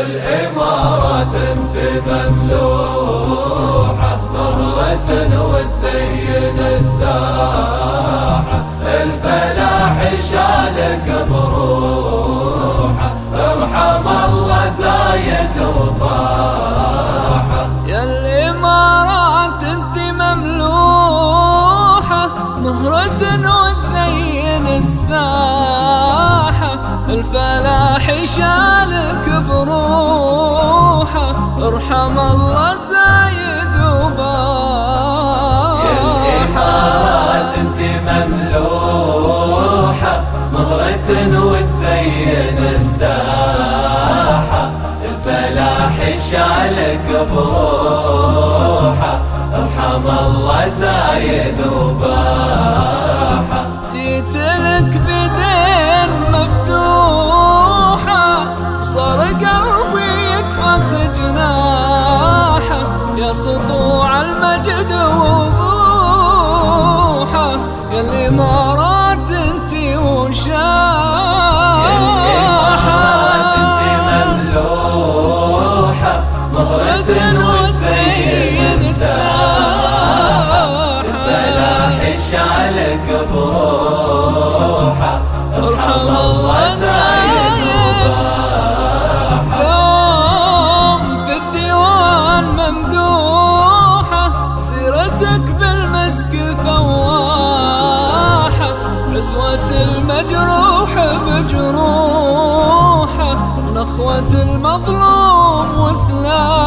الإمارات انت مملوحة مهرة وتزين الساحة. الفلاح شالك بروحه ارحم الله زايد وباحة يا الإمارات أنت مملوحة مهرة وتزين الساحة. الفلاح شالك ارحم الله زايد وباحة يا انت مملوحة مهرة وتزين الساحة. الفلاح شالك بروحه ارحم الله زايد وباحة وضوحه يا الإمارات انتي الإمارات انت وشاحة مملوحة مهرة وتزين الساحة الفلاح شالك بروحه عزوة المجروح بجروحه ونخوة المظلوم وسلاحه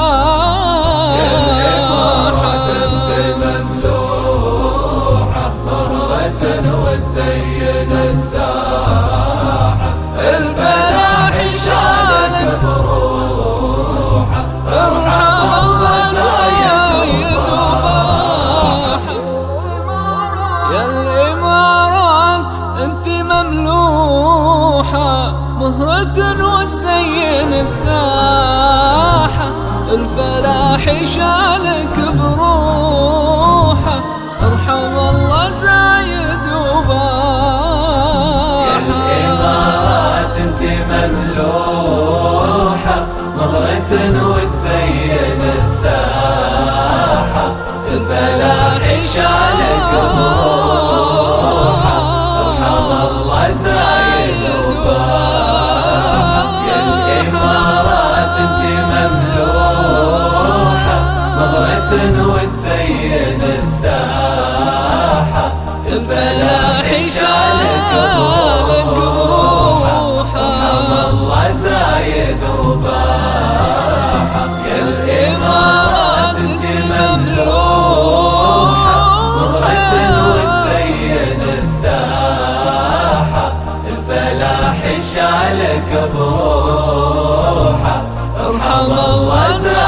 مملوحة مهرة وتزين الساحة الفلاح شالك بروحه ارحم الله زايد وباحة. الإمارات انت مملوحة مهرة وتزين الساحة الفلاح شالك بروحه. بلا حشاله قبروحه حمى الله زايد رباحه يا الإمارات انت مملوحه مضحة وتزين الساحة الفلاح شالك بروحه ارحم الله زايد